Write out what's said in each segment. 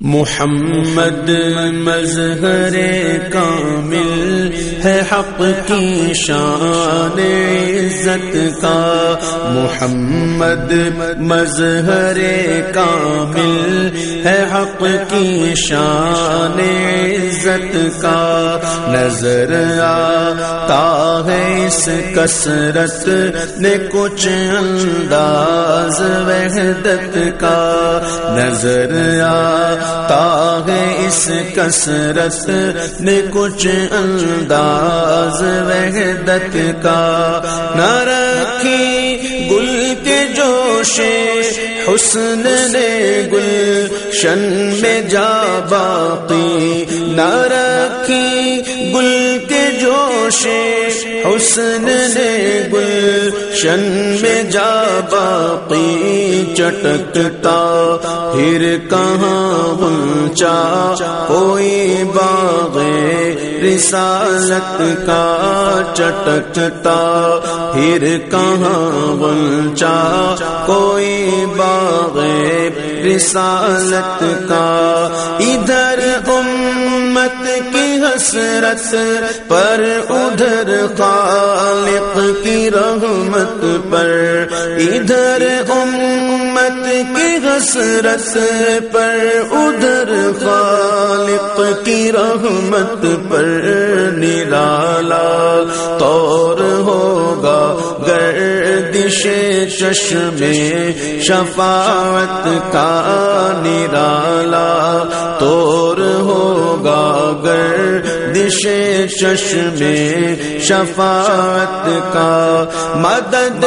محمد مظہر کامل ہے حق کی شان عزت کا۔ محمد مظہر کامل ہے حق کی شان عزت کا۔ نظر آتا ہے اس کثرت نے کچھ انداز وحدت کا۔ نظر آ تاغ اس کثرت نے کچھ انداز وحدت کا نہ رکھی گل کے جوش حسن نے گل شن میں جا باقی نہ رکھی گل کے جوش حسن نے گل شن میں جا باقی چٹکتا پھر کہاں پہنچا کوئی باغ رسالت کا چٹکتا پھر کہاں بنچا کوئی باغ رسالت کا ادھر امت حسرت پر ادھر خالق کی رحمت پر، ادھر امت کی حسرت پر، ادھر خالق کی رحمت پر نرالا طور گردش چشم شفاعت کا نرالا طور ہوگا گردش چشم شفاعت کا مدد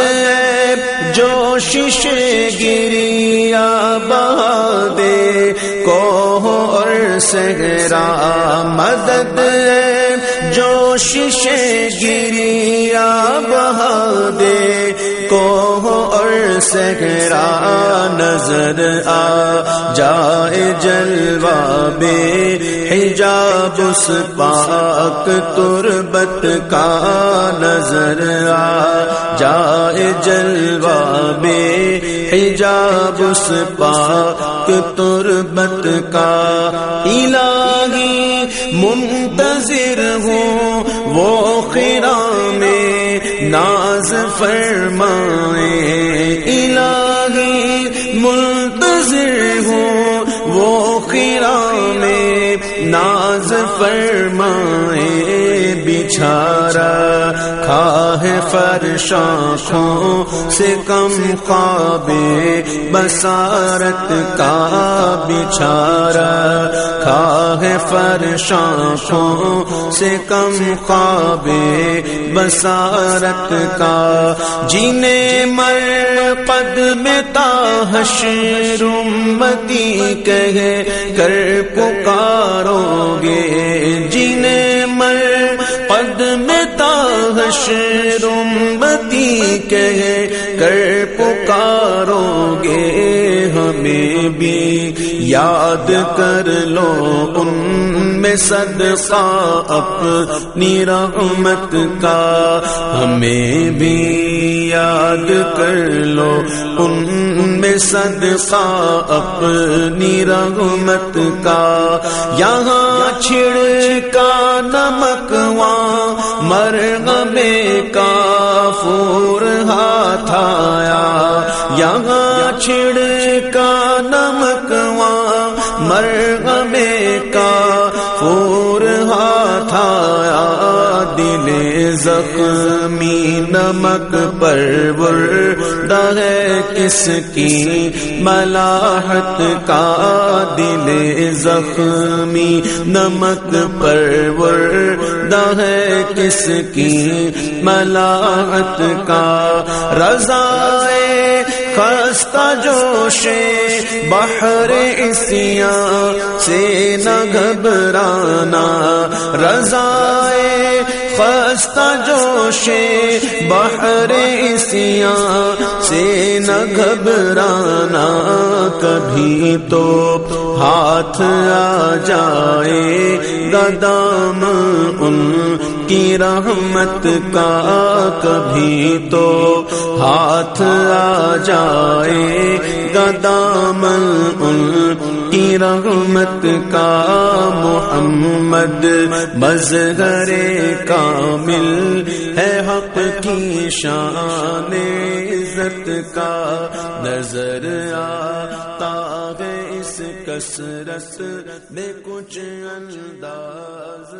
جو شش گریا بہادے کو اور سہرا مدد جو شش گریا بہادے کو اور سہرا نظر آ جائے جلوا بے حجاب اس پاک تربت کا نظر آ جائے جلوا بے حجاب اس پاک تربت کا الہی منتظر ہوں، وہ خیرا میں ناز فرمائے۔ الہی منتظر ہوں، وہ خیرا میں ناز فرمائے۔ بچھارا کھاہ فرشاخوں سے کم خوابے بسارت کا بچھارا۔ کھاہ فرشاخوں سے کم خوابے بسارت کا۔ جنہیں مر قد میں تاحشر امتی کہے کر پکارو گے جنہیں تاحشر کہے کر پکارو گے۔ ہمیں بھی یاد کر لو ان میں صدقہ اپنی رحمت کا۔ ہمیں بھی یاد کر لو ان میں صدقہ اپنی رحمت کا۔ یہاں چھڑ کا نمک وہاں مرغمے کا فور ہاتھ آیا۔ یہاں چھڑ وہاں مرغمے کا فور ہاتھ آیا، دل زخمی نمک پر ہے کس کی ملاحت کا؟ دل زخمی نمک پر ہے کس کی ملاحت کا؟ رضا خستہ جوش بحر اسیاں سے نہ گھبرانا، رضائے خستہ جوش بحر اسیاں سے نہ گھبرانا، کبھی تو ہاتھ آ جائے، گدام ان کی رحمت کا کبھی تو ہاتھ آ جائے، گدام ان کی رحمت کا محمد مظہر کامل ہے حق کی شان عزت کا نظر آتا ہے اس رس میں کچھ انداز